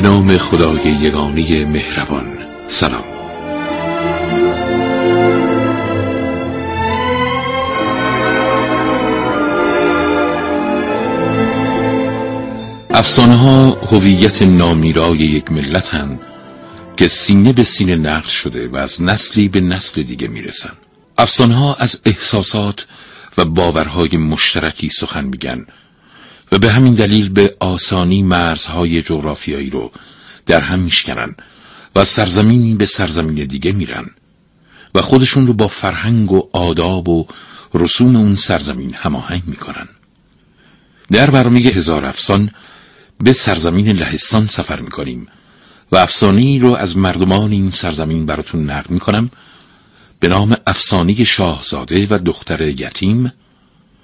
به نام خدای یگانه مهربان. سلام. افسانه ها هویت نامیرای یک ملت هن که سینه به سینه نقل شده و از نسلی به نسل دیگه می‌رسن. افسانه ها از احساسات و باورهای مشترکی سخن میگن. و به همین دلیل به آسانی مرزهای جغرافیایی رو در هم میشکنن و سرزمینی به سرزمین دیگه میرن و خودشون رو با فرهنگ و آداب و رسوم اون سرزمین هماهنگ می‌کنن. در برنامه هزار افسان به سرزمین لهستان سفر می‌کنیم و افسانه رو از مردمان این سرزمین براتون نقل می‌کنم. به نام افسانه شاهزاده و دختر یتیم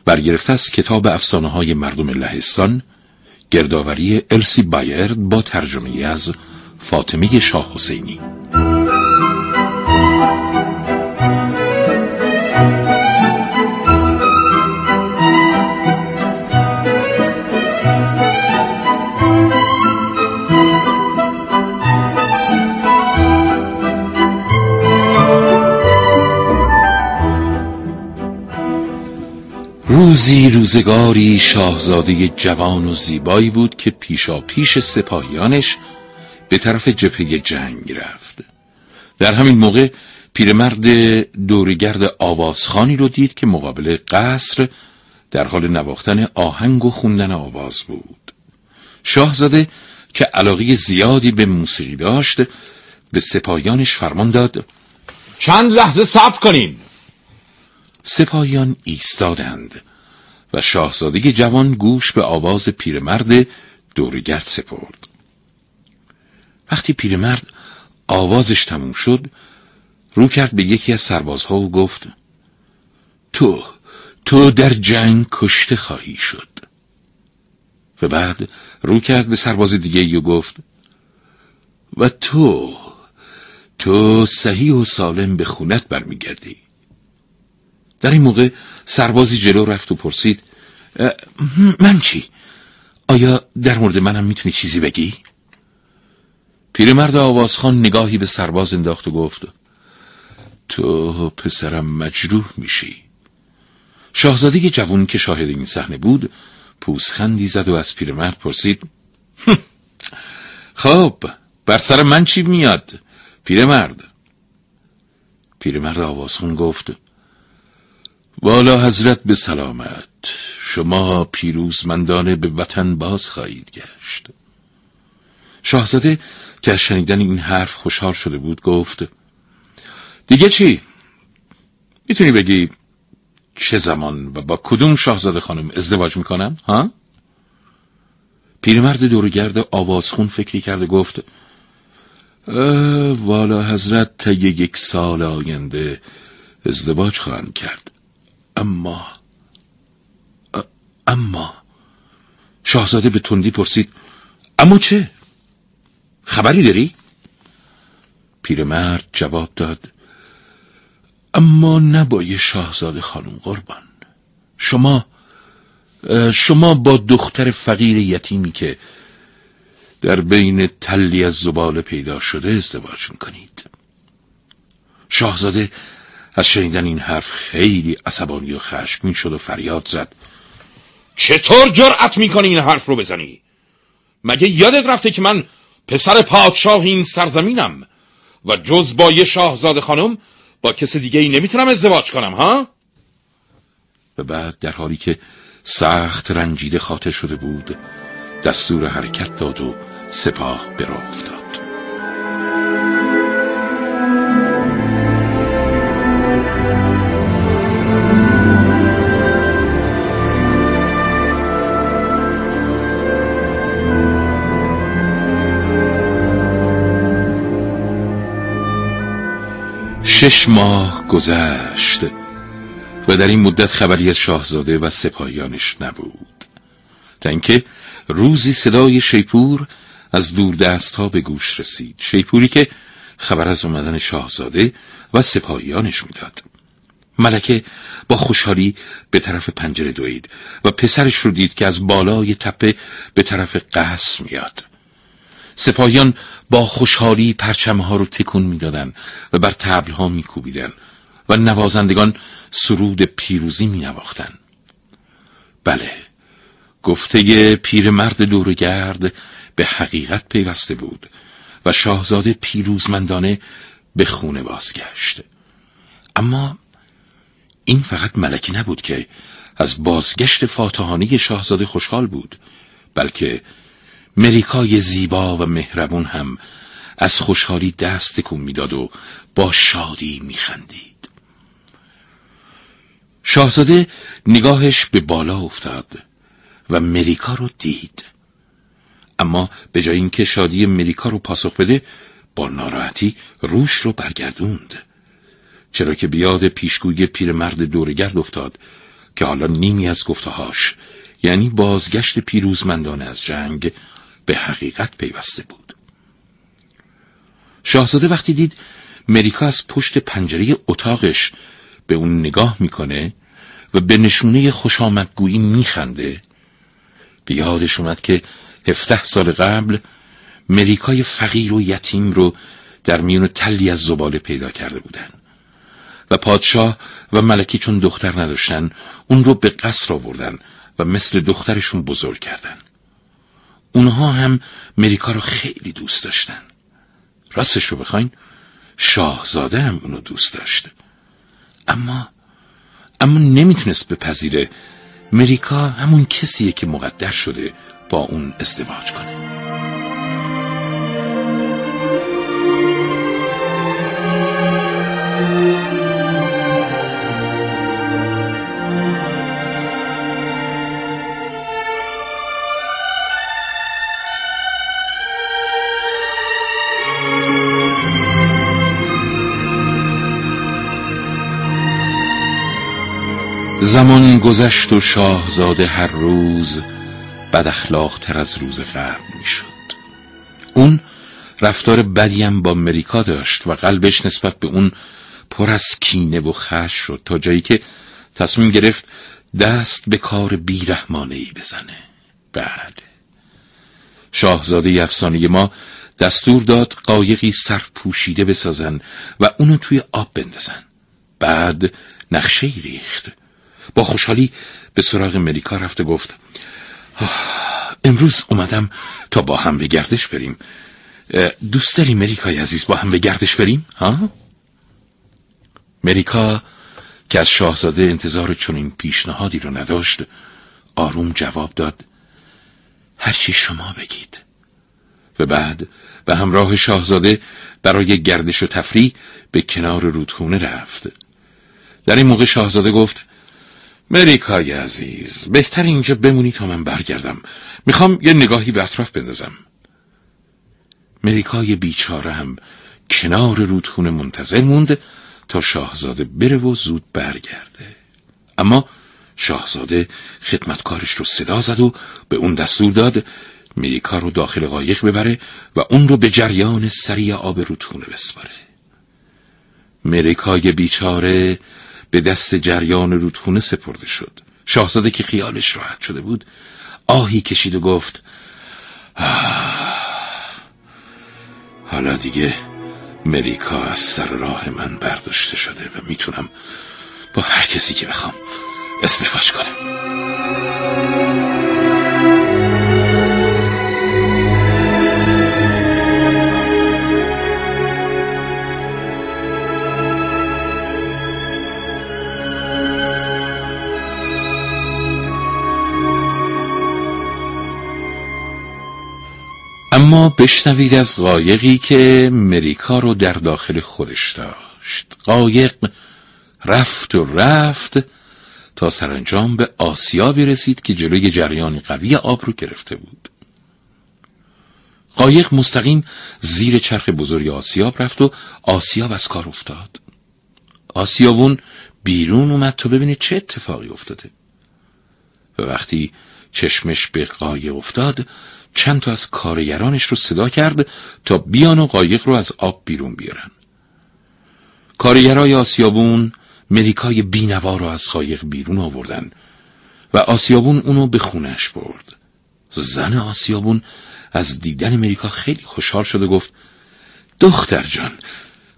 برگرفته از کتاب افسانه های مردم لهستان گردآوری السی بایرد با ترجمه از فاطمه شاه حسینی. روزی روزگاری شاهزاده جوان و زیبایی بود که پیشا پیش سپاهیانش به طرف جبهه جنگ رفت. در همین موقع پیرمرد دورگرد آوازخانی رو دید که مقابل قصر در حال نواختن آهنگ و خوندن آواز بود. شاهزاده که علاقه زیادی به موسیقی داشت به سپاهیانش فرمان داد چند لحظه صبر کنین سپاهیان ایستادند و شاهزاده جوان گوش به آواز پیرمرد دورگرد سپرد. وقتی پیرمرد آوازش تموم شد رو کرد به یکی از سربازها و گفت تو تو در جنگ کشته خواهی شد. و بعد رو کرد به سرباز دیگه و گفت و تو تو صحیح و سالم به خونت برمیگردی. در این موقع سربازی جلو رفت و پرسید من چی؟ آیا در مورد منم می‌تونی چیزی بگی؟ پیرمرد آوازخان نگاهی به سرباز انداخت و گفت تو پسرم مجروح میشی شاهزاده جوون که شاهد این صحنه بود پوزخندی زد و از پیرمرد پرسید خب بر سر من چی میاد پیرمرد پیرمرد آوازخون گفت والا حضرت به سلامت شما پیروزمندانه به وطن باز خواهید گشت شاهزاده که از شنیدن این حرف خوشحال شده بود گفت دیگه چی؟ می‌تونی بگی چه زمان و با کدوم شاهزاده خانم ازدواج می‌کنم؟ ها؟ پیرمرد دورگرد آوازخون فکری کرد و گفت والا حضرت تا یک سال آینده ازدواج خواهند کرد اما اما شاهزاده به تندی پرسید اما چه؟ خبری داری؟ پیرمرد جواب داد اما نبای شاهزاده خانم قربان شما شما با دختر فقیر یتیمی که در بین تلی از زباله پیدا شده ازدواج می‌کنید شاهزاده از شنیدن این حرف خیلی عصبانی و خشمگین شد و فریاد زد. چطور جرأت می‌کنی این حرف رو بزنی؟ مگه یادت رفته که من پسر پادشاه این سرزمینم و جز با یه شاهزاده خانم با کس دیگه ای نمی‌تونم ازدواج کنم ها؟ و بعد در حالی که سخت رنجیده خاطر شده بود دستور حرکت داد و سپاه براه افتاد. شش ماه گذشت و در این مدت خبری از شاهزاده و سپاهیانش نبود. تا اینکه روزی صدای شیپور از دور دست ها به گوش رسید. شیپوری که خبر از اومدن شاهزاده و سپاهیانش می‌داد. ملکه با خوشحالی به طرف پنجره دوید و پسرش رو دید که از بالای تپه به طرف قصر میاد. سپاهیان با خوشحالی پرچمه رو تکون می‌دادند و بر تبل ها میکوبیدن و نوازندگان سرود پیروزی می بله گفته پیرمرد دورگرد به حقیقت پیوسته بود و شاهزاده پیروزمندانه به خونه بازگشت. اما این فقط ملکی نبود که از بازگشت فاتحانی شاهزاده خوشحال بود بلکه مریکای زیبا و مهربون هم از خوشحالی دست تکون می‌داد و با شادی میخندید. شاهزاده نگاهش به بالا افتاد و مریکا رو دید. اما به جای اینکه شادی مریکا رو پاسخ بده با ناراحتی روش رو برگردوند. چرا که بیاد پیشگوی پیرمرد دورگرد افتاد که حالا نیمی از گفتهاش یعنی بازگشت پیروزمندانه از جنگ به حقیقت پیوسته بود. شاهزاده وقتی دید مریکا از پشت پنجره اتاقش به اون نگاه می‌کنه و به نشونه خوش آمدگویی میخنده به یادش اومد که هفته سال قبل مریکای فقیر و یتیم رو در میون تلی از زباله پیدا کرده بودن و پادشاه و ملکی چون دختر نداشتن اون رو به قصر آوردن و مثل دخترشون بزرگ کردن. اونها هم مریکا رو خیلی دوست داشتن. راستش رو بخواین شاهزاده هم اونو دوست داشته. اما اما نمی‌تونست بپذیره مریکا همون کسیه که مقدر شده با اون ازدواج کنه. زمان گذشت و شاهزاده هر روز بد تر از روز قبل می شد اون رفتار بدیم با مریکا داشت و قلبش نسبت به اون پر از کینه و خش شد تا جایی که تصمیم گرفت دست به کار بیرحمانه بزنه. بعد شاهزاده افسانه ما دستور داد قایقی سرپوشیده بسازن و اونو توی آب بندازن. بعد نقشه ریخت. با خوشحالی به سراغ ملیکا رفت و گفت امروز اومدم تا با هم به گردش بریم دوست داری مریکای عزیز با هم به گردش بریم؟ ها؟ مریکا که از شاهزاده انتظار چنین پیشنهادی رو نداشت آروم جواب داد هرچی شما بگید و بعد به همراه شاهزاده برای گردش و تفریح به کنار رودخونه رفت در این موقع شاهزاده گفت مریکای عزیز بهتر اینجا بمونی تا من برگردم. می‌خوام یه نگاهی به اطراف بندازم. مریکای بیچاره هم کنار رودخونه منتظر موند تا شاهزاده بره و زود برگرده. اما شاهزاده خدمتکارش رو صدا زد و به اون دستور داد مریکا رو داخل قایق ببره و اون رو به جریان سریع آب رودخونه بسپاره. مریکای بیچاره به دست جریان رودخونه سپرده شد. شاهزاده که خیالش راحت شده بود آهی کشید و گفت حالا دیگه مریکا از سر راه من برداشته شده و می‌تونم با هر کسی که بخوام ازدواج کنم. اما بشنوید از قایقی که مریکا رو در داخل خودش داشت. قایق رفت و رفت تا سرانجام به آسیابی رسید که جلوی جریان قوی آب رو گرفته بود. قایق مستقیم زیر چرخ بزرگ آسیاب رفت و آسیاب از کار افتاد. آسیابون بیرون اومد تا ببینه چه اتفاقی افتاده. و وقتی چشمش به قایق افتاد چند تا از کارگرانش رو صدا کرد تا بیان و قایق رو از آب بیرون بیارن. کارگرای آسیابون مریکای بینوا رو از قایق بیرون آوردن و آسیابون اونو به خونش برد. زن آسیابون از دیدن مریکا خیلی خوشحال شد و گفت دختر جان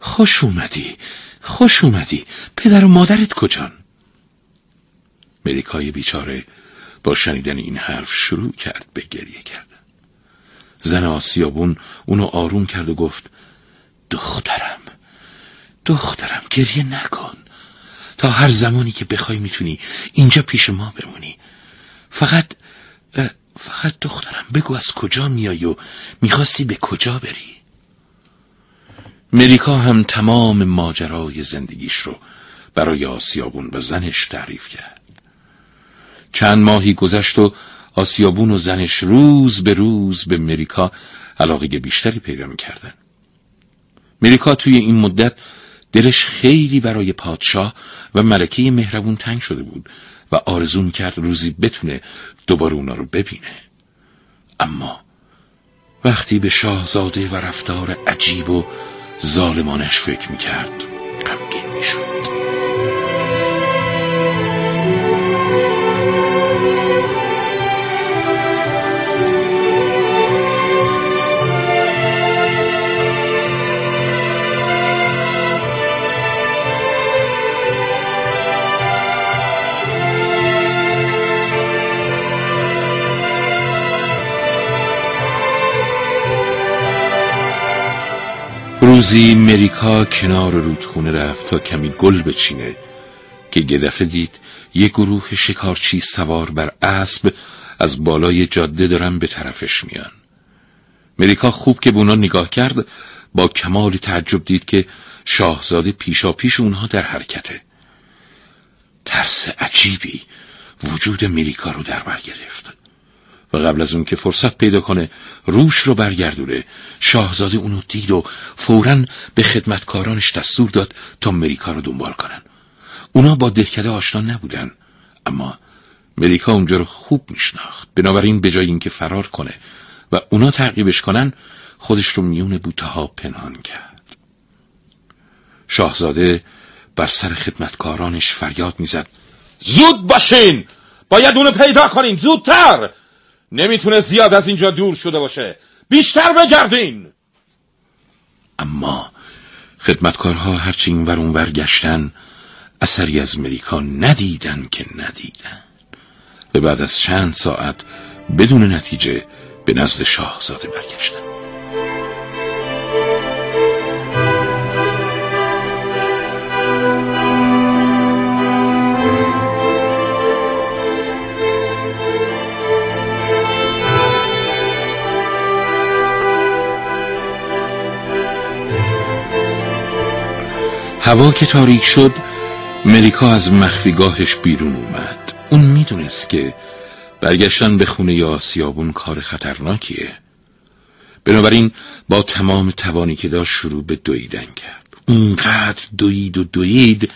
خوش اومدی خوش اومدی. پدر و مادرت کجان? مریکای بیچاره با شنیدن این حرف شروع کرد به گریه کردن زن آسیابون اونو آروم کرد و گفت دخترم دخترم گریه نکن. تا هر زمانی که بخوای می‌تونی اینجا پیش ما بمونی. فقط فقط دخترم بگو از کجا میای و می‌خواستی به کجا بری؟ مریکا هم تمام ماجرای زندگیش رو برای آسیابون و زنش تعریف کرد. چند ماهی گذشت و آسیابون و زنش روز به روز به مریکا علاقه بیشتری پیدا می‌کردن. مریکا توی این مدت دلش خیلی برای پادشاه و ملکه مهربون تنگ شده بود و آرزون کرد روزی بتونه دوباره اونا رو ببینه. اما وقتی به شاهزاده و رفتار عجیب و ظالمانش فکر می‌کرد غمگین می‌شد. روزی مریکا کنار رودخونه رفت تا کمی گل بچینه که گدفه دید یک گروه شکارچی سوار بر اسب از بالای جاده دارن به طرفش میان. مریکا خوب که به اونا نگاه کرد با کمال تعجب دید که شاهزاده پیشا پیش اونها در حرکته. ترس عجیبی وجود مریکا رو در بر گرفت. و قبل از اون که فرصت پیدا کنه روش رو برگردونه. شاهزاده اونو دید و فورا به خدمتکارانش دستور داد تا مریکا رو دنبال کنن. اونا با دهکده آشنا نبودن اما مریکا اونجا رو خوب میشناخت. بنابراین به جای اینکه فرار کنه و اونا تعقیبش کنن خودش رو میون بوته ها پنهان کرد. شاهزاده بر سر خدمتکارانش فریاد می‌زد. زود باشین! باید اونو پیدا کنین! زودتر! نمی‌تونه زیاد از اینجا دور شده باشه. بیشتر بگردین! اما خدمتکارها هرچی این ور اونور گشتن اثری از مریکا ندیدن که ندیدن. و بعد از چند ساعت بدون نتیجه به نزد شاهزاده برگشتن. هوا که تاریک شد مریکا از مخفیگاهش بیرون اومد. اون می‌دونست که برگشتن به خونه آسیابون کار خطرناکیه. بنابراین با تمام توانی که داشت شروع به دویدن کرد. اونقدر دوید و دوید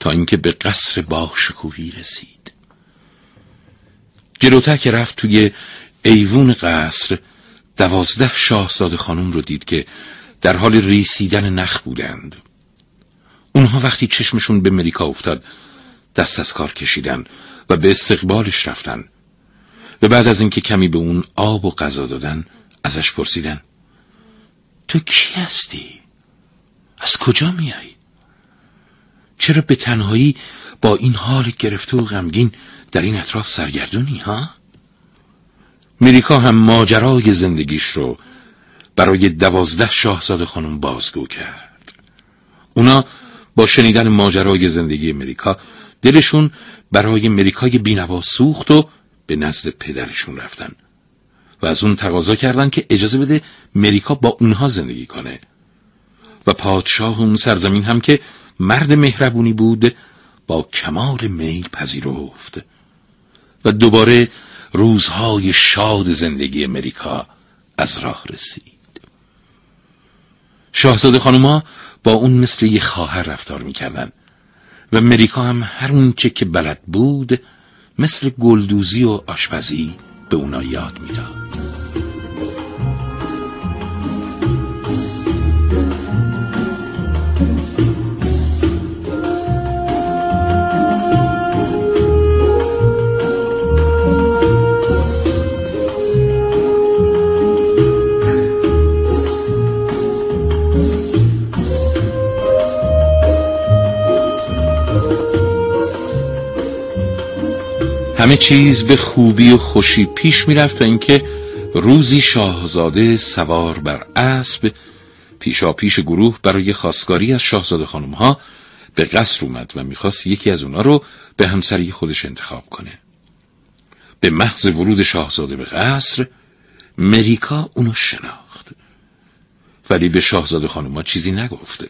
تا اینکه به قصر باشکوهی رسید. جلوتر که رفت توی ایوون قصر دوازده شاهزاده خانم رو دید که در حال ریسیدن نخ بودند. اونها وقتی چشمشون به مریکا افتاد دست از کار کشیدن و به استقبالش رفتن و بعد از اینکه کمی به اون آب و غذا دادن ازش پرسیدن تو کی هستی؟ از کجا میای؟ چرا به تنهایی با این حال گرفته و غمگین در این اطراف سرگردونی ها؟ مریکا هم ماجرای زندگیش رو برای دوازده شاهزاده خانم بازگو کرد اونا با شنیدن ماجرای زندگی امریکا دلشون برای امریکای بینوا سوخت و به نزد پدرشون رفتن. و از اون تقاضا کردن که اجازه بده مریکا با اونها زندگی کنه. و پادشاه اون سرزمین هم که مرد مهربونی بود با کمال میل پذیرفت. و دوباره روزهای شاد زندگی امریکا از راه رسید. شاهزاده خانوما با اون مثل یه خواهر رفتار می‌کردن. و مریکا هم هر اونچه که بلد بود مثل گلدوزی و آشپزی به اونا یاد می‌داد. همه چیز به خوبی و خوشی پیش می‌رفت تا اینکه روزی شاهزاده سوار بر اسب پیشا پیش گروه برای خواستگاری از شاهزاده خانم ها به قصر اومد و می‌خواست یکی از اونا رو به همسری خودش انتخاب کنه. به محض ورود شاهزاده به قصر مریکا اونو شناخت. ولی به شاهزاده خانم ها چیزی نگفته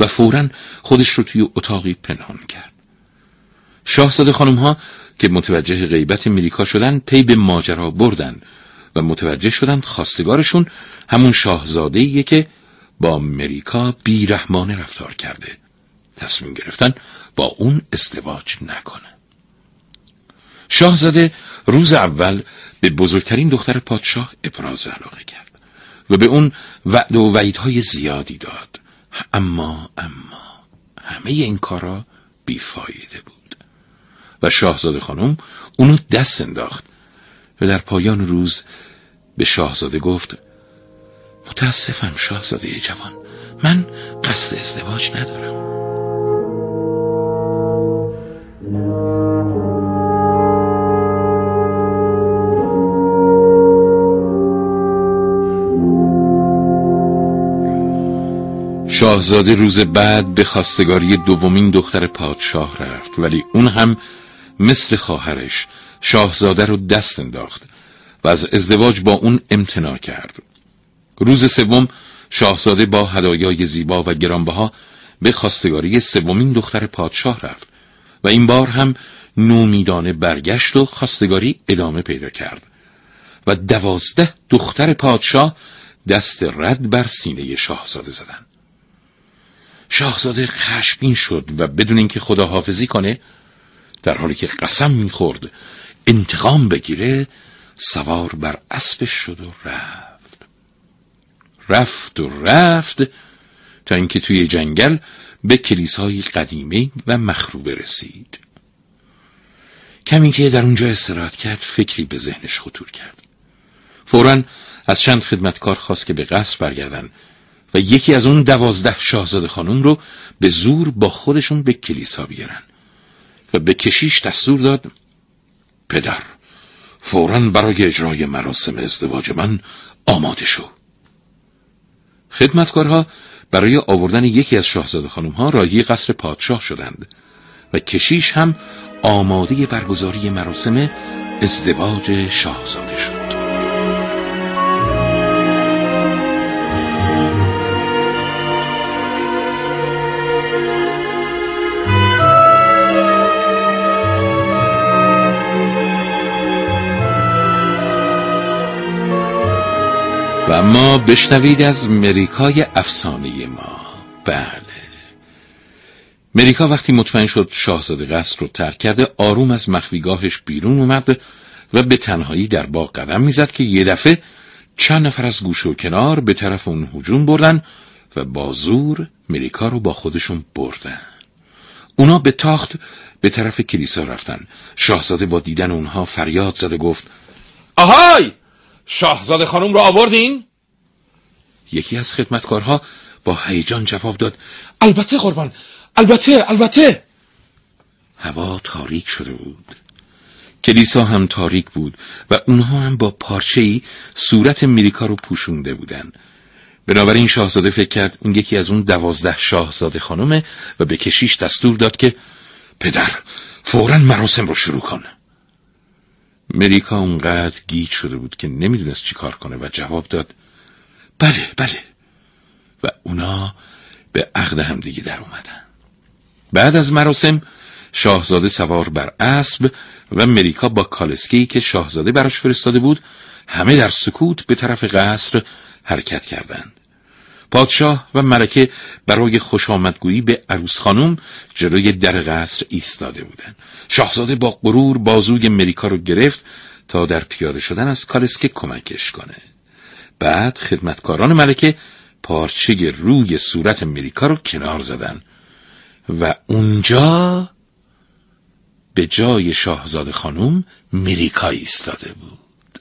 و فورا خودش رو توی اتاقی پنهان کرد. شاهزاده خانم ها که متوجه غیبت ملیکا شدن پی به ماجرا بردن و متوجه شدند خواستگارشون همون شاهزاده که با مریکا بیرحمانه رفتار کرده. تصمیم گرفتن با اون ازدواج نکنه. شاهزاده روز اول به بزرگترین دختر پادشاه ابراز علاقه کرد و به اون وعد و وعیدهای زیادی داد. اما اما همه این کارا بیفایده بود. و شاهزاده خانم اونو دست انداخت و در پایان روز به شاهزاده گفت متاسفم شاهزاده جوان من قصد ازدواج ندارم. شاهزاده روز بعد به خواستگاری دومین دختر پادشاه رفت ولی اون هم مثل خواهرش شاهزاده رو دست انداخت و از ازدواج با اون امتناع کرد. روز سوم شاهزاده با هدایای زیبا و گرانبها به خواستگاری سومین دختر پادشاه رفت و این بار هم نومیدانه برگشت و خواستگاری ادامه پیدا کرد و دوازده دختر پادشاه دست رد بر سینه شاهزاده زدن. شاهزاده خشمگین شد و بدون اینکه خداحافظی کنه در حالی که قسم می‌خورد انتقام بگیره سوار بر اسبش شد و رفت. رفت و رفت تا اینکه توی جنگل به کلیسای قدیمی و مخروبه رسید. کمی که در اونجا استراحت کرد فکری به ذهنش خطور کرد. فورا از چند خدمتکار خواست که به قصر برگردن و یکی از اون دوازده شاهزاده خانم رو به زور با خودشون به کلیسا بیارن. و به کشیش دستور داد پدر فورا برای اجرای مراسم ازدواج من آماده شو. خدمتکارها برای آوردن یکی از شاهزاده خانم ها راهی قصر پادشاه شدند و کشیش هم آماده برگزاری مراسم ازدواج شاهزاده شد. و اما بشنوید از مریکای افسانه ما. بله. مریکا وقتی مطمئن شد شاهزاده قصر رو ترک کرده آروم از مخفیگاهش بیرون اومد و به تنهایی در باغ قدم می‌زد که یه دفعه چند نفر از گوش و کنار به طرف اون هجوم بردن و با زور مریکا رو با خودشون بردن. اونا به تاخت به طرف کلیسا رفتن. شاهزاده با دیدن اونها فریاد زده گفت آهای! شاهزاده خانم رو آوردین؟ یکی از خدمتکارها با هیجان جواب داد البته قربان البته البته. هوا تاریک شده بود. کلیسا هم تاریک بود و اونها هم با پارچه‌ای صورت میریکا رو پوشونده بودن. بنابراین شاهزاده فکر کرد اون یکی از اون دوازده شاهزاده خانمه و به کشیش دستور داد که پدر فورا مراسم رو شروع کن. مریکا اونقدر گیج شده بود که نمی‌دونست چی کار کنه و جواب داد بله بله. و اونا به عقد همدیگه در اومدن. بعد از مراسم شاهزاده سوار بر اسب و مریکا با کالسکی که شاهزاده براش فرستاده بود همه در سکوت به طرف قصر حرکت کردند. پادشاه و ملکه برای خوش آمدگویی به عروس خانم جلوی در قصر ایستاده بودند. شاهزاده با غرور بازوی مریکا رو گرفت تا در پیاده شدن از کالسکه کمکش کنه. بعد خدمتکاران ملکه پارچه روی صورت مریکا رو کنار زدن و اونجا به جای شاهزاده خانم مریکا ایستاده بود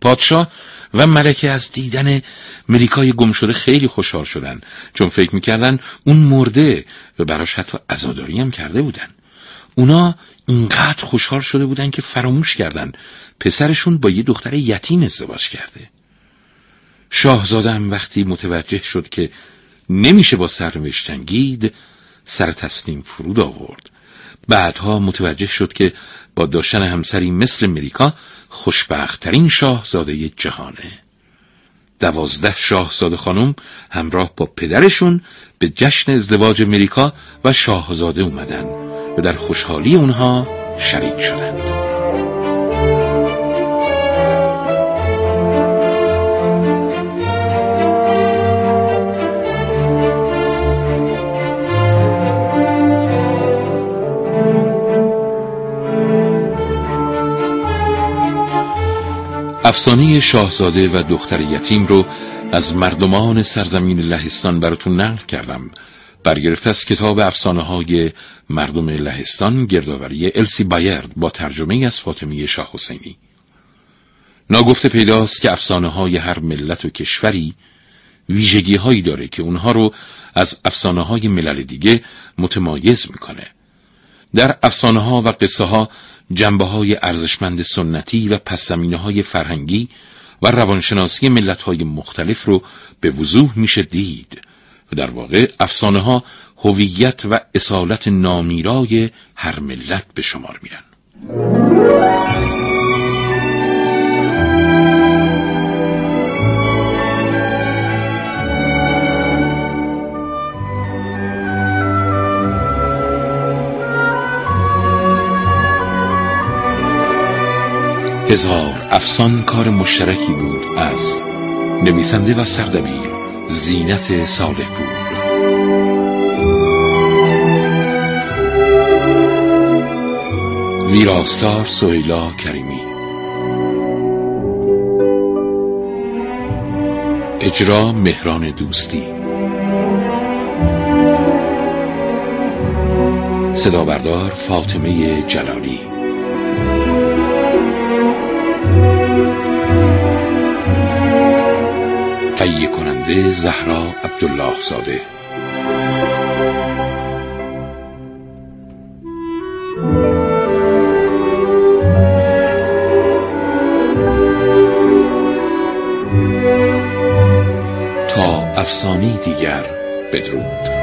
پادشاه و ملکه از دیدن مریکای گم شده خیلی خوشحال شدن. چون فکر می‌کردن اون مرده و براش حتی ازاداری هم کرده بودن. اونا اینقدر خوشحال شده بودن که فراموش کردن پسرشون با یه دختر یتیم ازدواج کرده. شاهزاده وقتی متوجه شد که نمیشه با سرنوشت سر تسلیم فرود آورد. بعدها متوجه شد که با داشتن همسری مثل مریکا خوشبختترین شاهزاده جهانه. دوازده شاهزاده خانم همراه با پدرشون به جشن ازدواج مریکا و شاهزاده اومدن و در خوشحالی اونها شریک شدند. افسانه شاهزاده و دختر یتیم رو از مردمان سرزمین لهستان براتون نقل کردم. برگرفته از کتاب افسانه های مردم لهستان گردآوری السی بایرد با ترجمه از فاطمی شاه حسینی. ناگفته پیداست که افسانه های هر ملت و کشوری ویژگی هایی داره که اونها رو از افسانه های ملل دیگه متمایز می‌کنه. در افسانه ها و قصه ها جنبه های ارزشمند سنتی و پس های فرهنگی و روانشناسی ملت های مختلف رو به وضوح میشه دید و در واقع افسانه ها هویت و اصالت نامیرای هر ملت به شمار میرن. هزار افسان کار مشترکی بود از نویسنده و سردبیر زینت صالح بود. ویراستار سویلا کریمی. اجرا مهران دوستی. صدا بردار فاطمه جلالی. کننده زهرا عبدالله زاده تا افسانی دیگر بدرود.